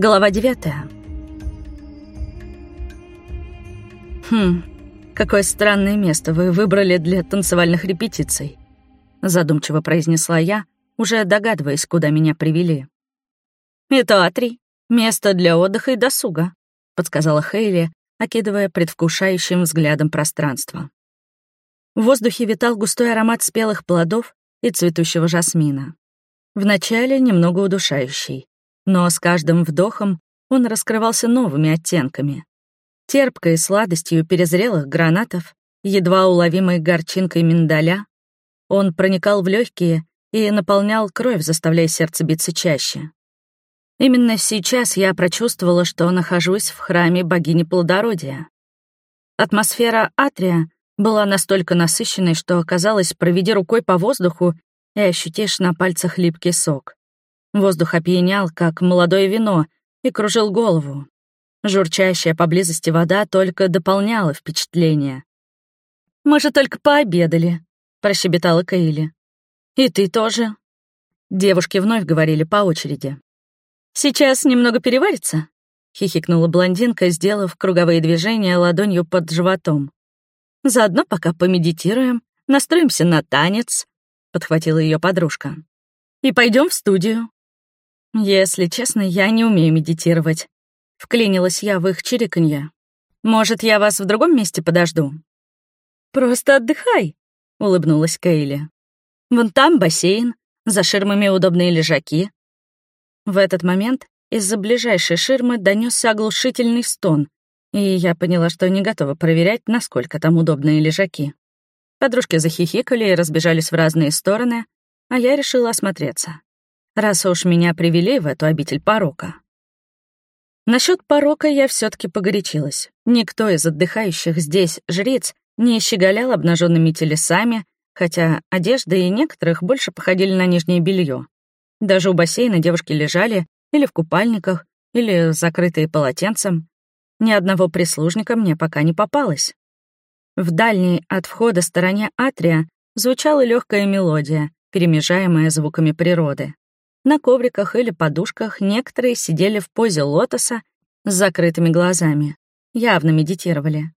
Глава девятая. «Хм, какое странное место вы выбрали для танцевальных репетиций», — задумчиво произнесла я, уже догадываясь, куда меня привели. «Это Атри, место для отдыха и досуга», — подсказала Хейли, окидывая предвкушающим взглядом пространство. В воздухе витал густой аромат спелых плодов и цветущего жасмина. Вначале немного удушающий, но с каждым вдохом он раскрывался новыми оттенками. Терпкой сладостью перезрелых гранатов, едва уловимой горчинкой миндаля, он проникал в легкие и наполнял кровь, заставляя сердце биться чаще. Именно сейчас я прочувствовала, что нахожусь в храме богини плодородия. Атмосфера Атрия была настолько насыщенной, что, казалось, проведи рукой по воздуху и ощутишь на пальцах липкий сок. Воздух опьянял, как молодое вино, и кружил голову. Журчащая поблизости вода только дополняла впечатление. «Мы же только пообедали», — прощебетала Кейли. «И ты тоже». Девушки вновь говорили по очереди. «Сейчас немного переварится», — хихикнула блондинка, сделав круговые движения ладонью под животом. «Заодно пока помедитируем, настроимся на танец», — подхватила ее подружка. «И пойдем в студию. Если честно, я не умею медитировать. Вклинилась я в их чириканье. Может, я вас в другом месте подожду? Просто отдыхай, улыбнулась Кейли. Вон там бассейн, за ширмами удобные лежаки. В этот момент из-за ближайшей ширмы донесся оглушительный стон, и я поняла, что не готова проверять, насколько там удобные лежаки. Подружки захихикали и разбежались в разные стороны, а я решила осмотреться раз уж меня привели в эту обитель порока. Насчет порока я все таки погорячилась. Никто из отдыхающих здесь жриц не щеголял обнаженными телесами, хотя одежды и некоторых больше походили на нижнее белье. Даже у бассейна девушки лежали или в купальниках, или закрытые полотенцем. Ни одного прислужника мне пока не попалось. В дальней от входа стороне атрия звучала легкая мелодия, перемежаемая звуками природы. На ковриках или подушках некоторые сидели в позе лотоса с закрытыми глазами, явно медитировали.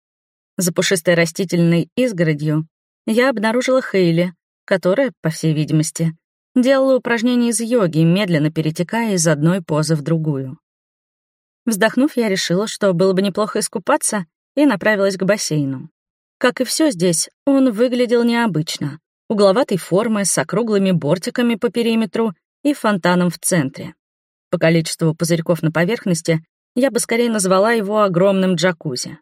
За пушистой растительной изгородью я обнаружила Хейли, которая, по всей видимости, делала упражнения из йоги, медленно перетекая из одной позы в другую. Вздохнув, я решила, что было бы неплохо искупаться, и направилась к бассейну. Как и все здесь, он выглядел необычно. Угловатой формы, с округлыми бортиками по периметру и фонтаном в центре. По количеству пузырьков на поверхности я бы скорее назвала его огромным джакузи.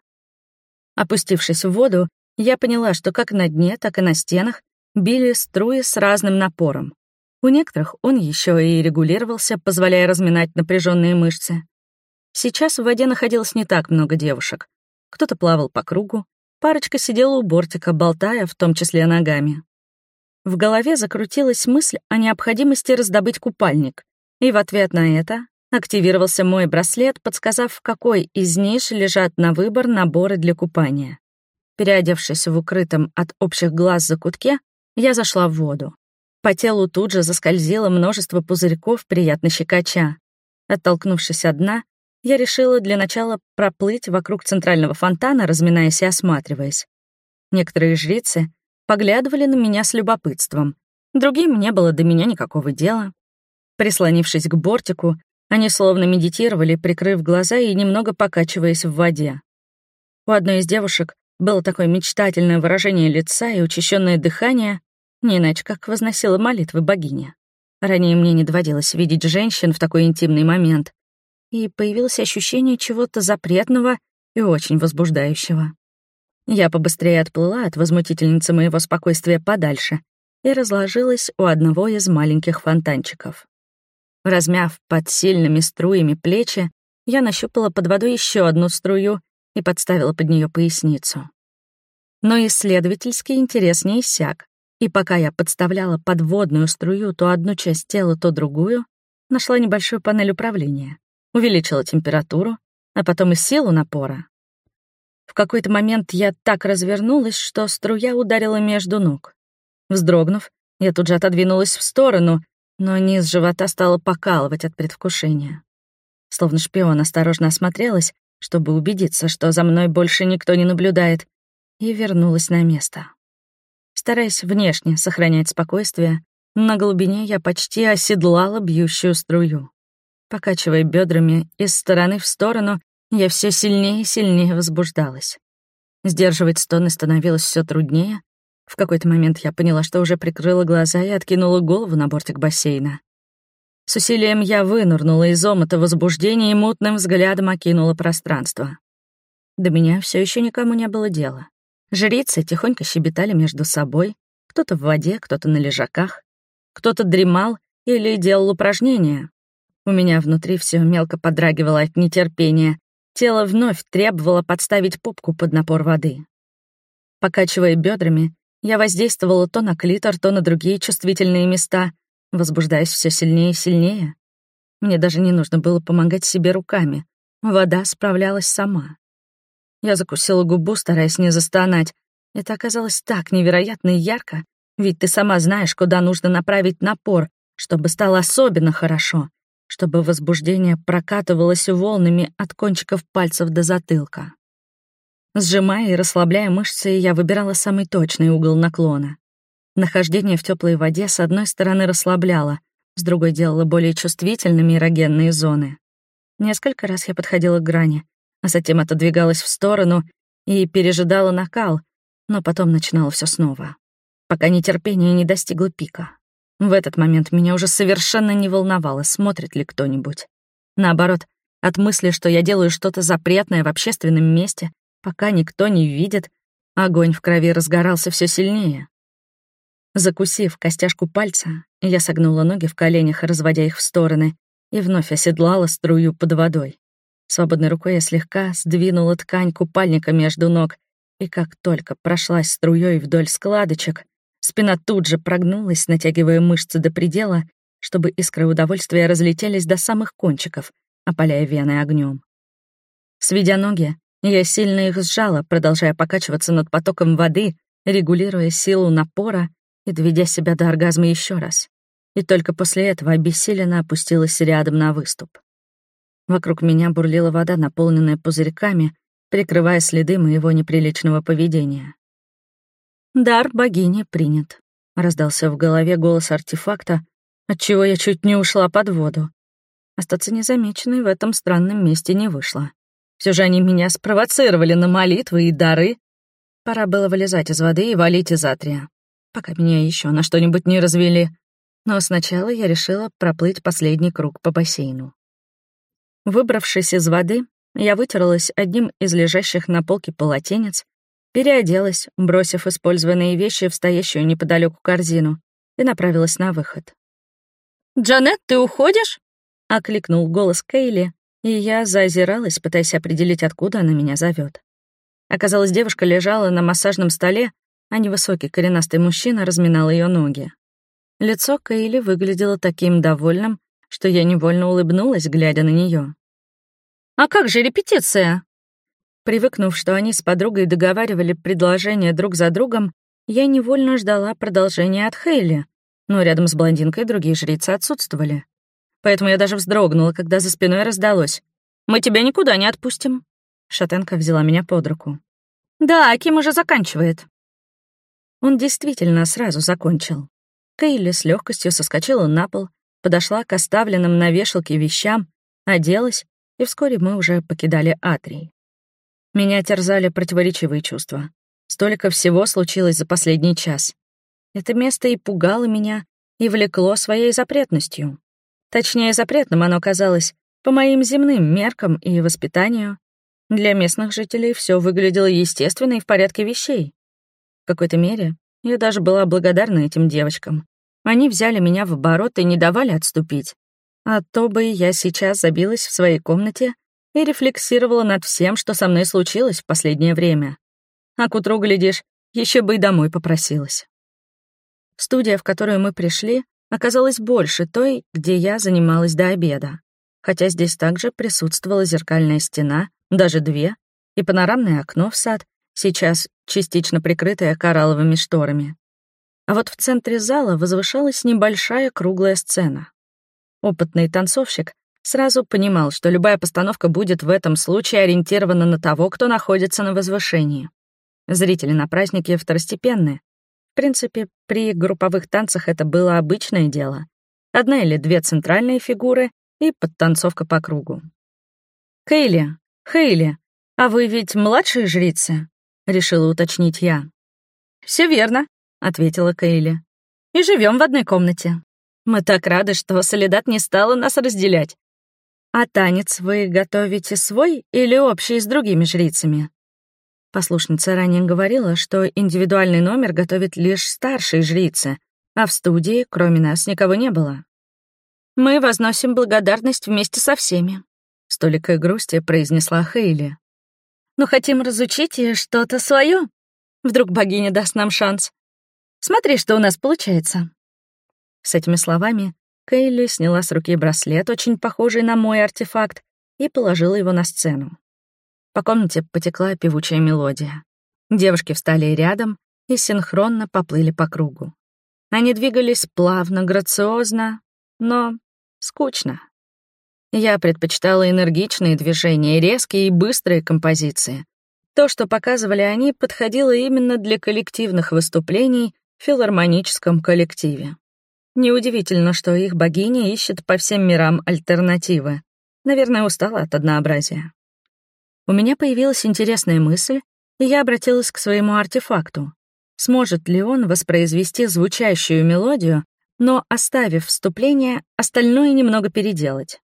Опустившись в воду, я поняла, что как на дне, так и на стенах били струи с разным напором. У некоторых он еще и регулировался, позволяя разминать напряженные мышцы. Сейчас в воде находилось не так много девушек. Кто-то плавал по кругу, парочка сидела у бортика, болтая, в том числе ногами. В голове закрутилась мысль о необходимости раздобыть купальник, и в ответ на это активировался мой браслет, подсказав, в какой из ниш лежат на выбор наборы для купания. Переодевшись в укрытом от общих глаз закутке, я зашла в воду. По телу тут же заскользило множество пузырьков, приятно щекоча. Оттолкнувшись от дна, я решила для начала проплыть вокруг центрального фонтана, разминаясь и осматриваясь. Некоторые жрицы поглядывали на меня с любопытством. Другим не было до меня никакого дела. Прислонившись к бортику, они словно медитировали, прикрыв глаза и немного покачиваясь в воде. У одной из девушек было такое мечтательное выражение лица и учащенное дыхание, не иначе как возносила молитвы богиня. Ранее мне не доводилось видеть женщин в такой интимный момент, и появилось ощущение чего-то запретного и очень возбуждающего. Я побыстрее отплыла от возмутительницы моего спокойствия подальше и разложилась у одного из маленьких фонтанчиков. Размяв под сильными струями плечи, я нащупала под водой еще одну струю и подставила под нее поясницу. Но исследовательский интерес не иссяк, и пока я подставляла подводную струю то одну часть тела, то другую, нашла небольшую панель управления, увеличила температуру, а потом и силу напора. В какой-то момент я так развернулась, что струя ударила между ног. Вздрогнув, я тут же отодвинулась в сторону, но низ живота стало покалывать от предвкушения. Словно шпион осторожно осмотрелась, чтобы убедиться, что за мной больше никто не наблюдает, и вернулась на место. Стараясь внешне сохранять спокойствие, на глубине я почти оседлала бьющую струю. Покачивая бедрами из стороны в сторону, я все сильнее и сильнее возбуждалась. Сдерживать стоны становилось все труднее. В какой-то момент я поняла, что уже прикрыла глаза и откинула голову на бортик бассейна. С усилием я вынырнула из омута возбуждения и мутным взглядом окинула пространство. До меня все еще никому не было дела. Жрицы тихонько щебетали между собой, кто-то в воде, кто-то на лежаках, кто-то дремал или делал упражнения. У меня внутри все мелко подрагивало от нетерпения. Тело вновь требовало подставить попку под напор воды. Покачивая бедрами, я воздействовала то на клитор, то на другие чувствительные места, возбуждаясь все сильнее и сильнее. Мне даже не нужно было помогать себе руками. Вода справлялась сама. Я закусила губу, стараясь не застонать. Это оказалось так невероятно ярко, ведь ты сама знаешь, куда нужно направить напор, чтобы стало особенно хорошо, чтобы возбуждение прокатывалось волнами от кончиков пальцев до затылка. Сжимая и расслабляя мышцы, я выбирала самый точный угол наклона. Нахождение в теплой воде с одной стороны расслабляло, с другой делало более чувствительными эрогенные зоны. Несколько раз я подходила к грани, а затем отодвигалась в сторону и пережидала накал, но потом начинала все снова, пока нетерпение не достигло пика. В этот момент меня уже совершенно не волновало, смотрит ли кто-нибудь. Наоборот, от мысли, что я делаю что-то запретное в общественном месте, пока никто не видит, огонь в крови разгорался все сильнее. Закусив костяшку пальца, я согнула ноги в коленях, разводя их в стороны, и вновь оседлала струю под водой. Свободной рукой я слегка сдвинула ткань купальника между ног, и как только прошлась струей вдоль складочек, спина тут же прогнулась, натягивая мышцы до предела, чтобы искры удовольствия разлетелись до самых кончиков, опаляя вены огнем. Сведя ноги, я сильно их сжала, продолжая покачиваться над потоком воды, регулируя силу напора и доведя себя до оргазма еще раз. И только после этого обессиленно опустилась рядом на выступ. Вокруг меня бурлила вода, наполненная пузырьками, прикрывая следы моего неприличного поведения. «Дар богини принят», — раздался в голове голос артефакта, отчего я чуть не ушла под воду. Остаться незамеченной в этом странном месте не вышло. Все же они меня спровоцировали на молитвы и дары. Пора было вылезать из воды и валить из атрия пока меня еще на что-нибудь не развели. Но сначала я решила проплыть последний круг по бассейну. Выбравшись из воды, я вытерлась одним из лежащих на полке полотенец, переоделась, бросив использованные вещи в стоящую неподалеку корзину, и направилась на выход. «Джанет, ты уходишь?» — окликнул голос Кейли, и я заозиралась, пытаясь определить, откуда она меня зовет. Оказалось, девушка лежала на массажном столе, а невысокий коренастый мужчина разминал ее ноги. Лицо Кейли выглядело таким довольным, что я невольно улыбнулась, глядя на нее. «А как же репетиция?» Привыкнув, что они с подругой договаривали предложения друг за другом, я невольно ждала продолжения от Хейли, но рядом с блондинкой другие жрицы отсутствовали. Поэтому я даже вздрогнула, когда за спиной раздалось. «Мы тебя никуда не отпустим». Шатенка взяла меня под руку. «Да, Аким уже заканчивает», он действительно сразу закончил. Кейли с легкостью соскочила на пол, подошла к оставленным на вешалке вещам, оделась, и вскоре мы уже покидали Атрий. Меня терзали противоречивые чувства. Столько всего случилось за последний час. Это место и пугало меня, и влекло своей запретностью. Точнее, запретным оно казалось по моим земным меркам и воспитанию. Для местных жителей все выглядело естественно и в порядке вещей какой-то мере я даже была благодарна этим девочкам. Они взяли меня в оборот и не давали отступить. А то бы я сейчас забилась в своей комнате и рефлексировала над всем, что со мной случилось в последнее время. А к утру, глядишь, еще бы и домой попросилась. Студия, в которую мы пришли, оказалась больше той, где я занималась до обеда. Хотя здесь также присутствовала зеркальная стена, даже две, и панорамное окно в сад, сейчас частично прикрытая коралловыми шторами. А вот в центре зала возвышалась небольшая круглая сцена. Опытный танцовщик Сразу понимал, что любая постановка будет в этом случае ориентирована на того, кто находится на возвышении. Зрители на празднике второстепенные. В принципе, при групповых танцах это было обычное дело. Одна или две центральные фигуры и подтанцовка по кругу. «Кейли, Хейли, а вы ведь младшие жрицы?» — решила уточнить я. Все верно», — ответила Кейли. «И живем в одной комнате. Мы так рады, что Солидат не стала нас разделять. А танец вы готовите свой или общий с другими жрицами?» Послушница ранее говорила, что индивидуальный номер готовит лишь старшие жрицы, а в студии, кроме нас, никого не было. «Мы возносим благодарность вместе со всеми», — с толикой грусти произнесла Хейли. «Но хотим разучить ей что-то свое. Вдруг богиня даст нам шанс. Смотри, что у нас получается». С этими словами Кейли сняла с руки браслет, очень похожий на мой артефакт, и положила его на сцену. По комнате потекла певучая мелодия. Девушки встали рядом и синхронно поплыли по кругу. Они двигались плавно, грациозно, но скучно. Я предпочитала энергичные движения, резкие и быстрые композиции. То, что показывали они, подходило именно для коллективных выступлений в филармоническом коллективе. Неудивительно, что их богиня ищет по всем мирам альтернативы. Наверное, устала от однообразия. У меня появилась интересная мысль, и я обратилась к своему артефакту. Сможет ли он воспроизвести звучащую мелодию, но, оставив вступление, остальное немного переделать?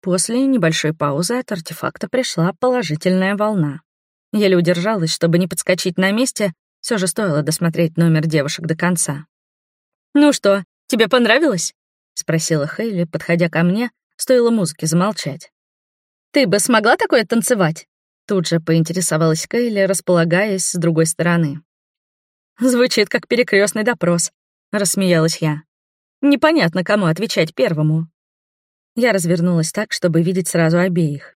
После небольшой паузы от артефакта пришла положительная волна. Еле удержалась, чтобы не подскочить на месте, все же стоило досмотреть номер девушек до конца. «Ну что, Тебе понравилось?» — спросила Хейли, подходя ко мне, стоило музыке замолчать. «Ты бы смогла такое танцевать?» Тут же поинтересовалась Кейли, располагаясь с другой стороны. «Звучит как перекрестный допрос», — рассмеялась я. «Непонятно, кому отвечать первому». Я развернулась так, чтобы видеть сразу обеих.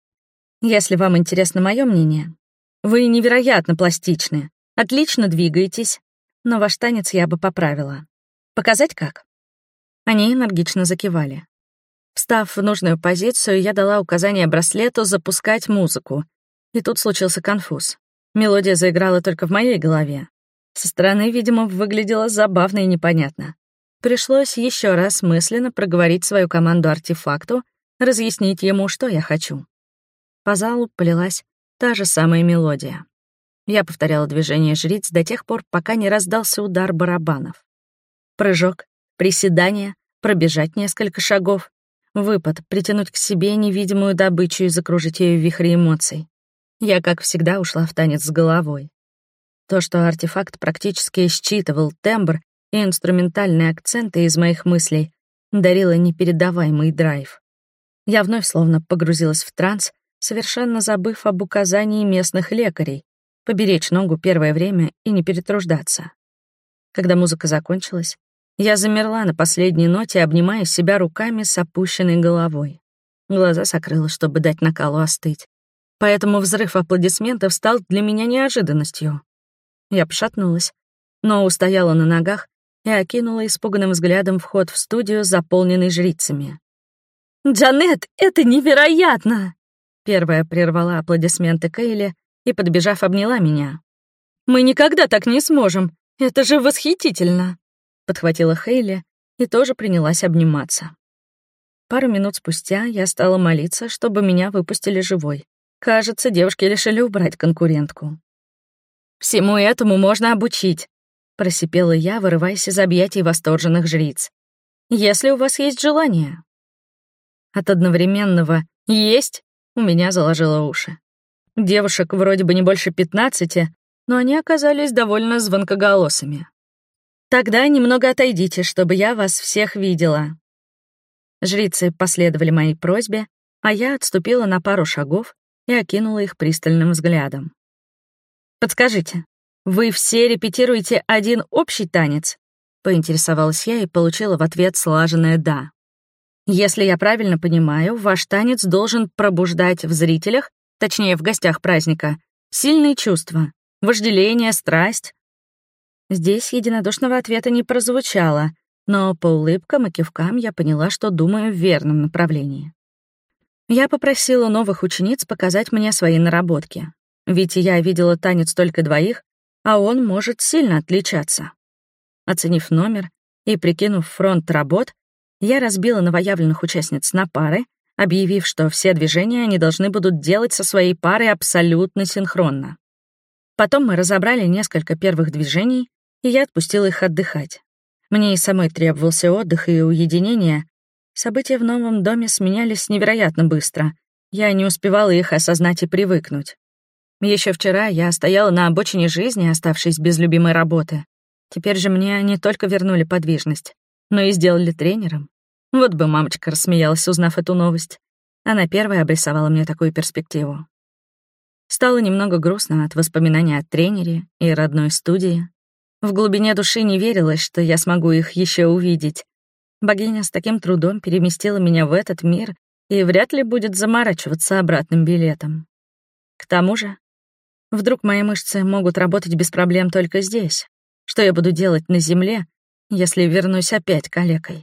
«Если вам интересно мое мнение, вы невероятно пластичны, отлично двигаетесь, но ваш танец я бы поправила. Показать как?» Они энергично закивали. Встав в нужную позицию, я дала указание браслету запускать музыку. И тут случился конфуз. Мелодия заиграла только в моей голове. Со стороны, видимо, выглядело забавно и непонятно. Пришлось еще раз мысленно проговорить свою команду артефакту, разъяснить ему, что я хочу. По залу полилась та же самая мелодия. Я повторяла движение жриц до тех пор, пока не раздался удар барабанов. Прыжок, приседание, пробежать несколько шагов, выпад, притянуть к себе невидимую добычу и закружить ее в вихре эмоций. Я, как всегда, ушла в танец с головой. То, что артефакт практически считывал тембр и инструментальные акценты из моих мыслей, дарило непередаваемый драйв. Я вновь словно погрузилась в транс, совершенно забыв об указании местных лекарей поберечь ногу первое время и не перетруждаться. Когда музыка закончилась, я замерла на последней ноте, обнимая себя руками с опущенной головой. Глаза закрыла, чтобы дать накалу остыть. Поэтому взрыв аплодисментов стал для меня неожиданностью. Я пошатнулась, но устояла на ногах и окинула испуганным взглядом вход в студию, заполненный жрицами. «Джанет, это невероятно!» Первая прервала аплодисменты Кейли и, подбежав, обняла меня. «Мы никогда так не сможем! Это же восхитительно!» Подхватила Хейли и тоже принялась обниматься. Пару минут спустя я стала молиться, чтобы меня выпустили живой. Кажется, девушки решили убрать конкурентку. «Всему этому можно обучить», — просипела я, вырываясь из объятий восторженных жриц. «Если у вас есть желание». От одновременного «есть» у меня заложило уши. Девушек вроде бы не больше пятнадцати, но они оказались довольно звонкоголосыми. Тогда немного отойдите, чтобы я вас всех видела». Жрицы последовали моей просьбе, а я отступила на пару шагов и окинула их пристальным взглядом. «Подскажите, вы все репетируете один общий танец?» — поинтересовалась я и получила в ответ слаженное «да». «Если я правильно понимаю, ваш танец должен пробуждать в зрителях, точнее, в гостях праздника, сильные чувства, вожделение, страсть, Здесь единодушного ответа не прозвучало, но по улыбкам и кивкам я поняла, что думаю в верном направлении. Я попросила новых учениц показать мне свои наработки. Ведь я видела танец только двоих, а он может сильно отличаться. Оценив номер и прикинув фронт работ, я разбила новоявленных участниц на пары, объявив, что все движения они должны будут делать со своей парой абсолютно синхронно. Потом мы разобрали несколько первых движений, и я отпустила их отдыхать. Мне и самой требовался отдых и уединение. События в новом доме сменялись невероятно быстро. Я не успевала их осознать и привыкнуть. Еще вчера я стояла на обочине жизни, оставшись без любимой работы. Теперь же мне не только вернули подвижность, но и сделали тренером. Вот бы мамочка рассмеялась, узнав эту новость. Она первая обрисовала мне такую перспективу. Стало немного грустно от воспоминаний о тренере и родной студии. В глубине души не верилось, что я смогу их еще увидеть. Богиня с таким трудом переместила меня в этот мир и вряд ли будет заморачиваться обратным билетом. К тому же, вдруг мои мышцы могут работать без проблем только здесь. Что я буду делать на земле, если вернусь опять калекой?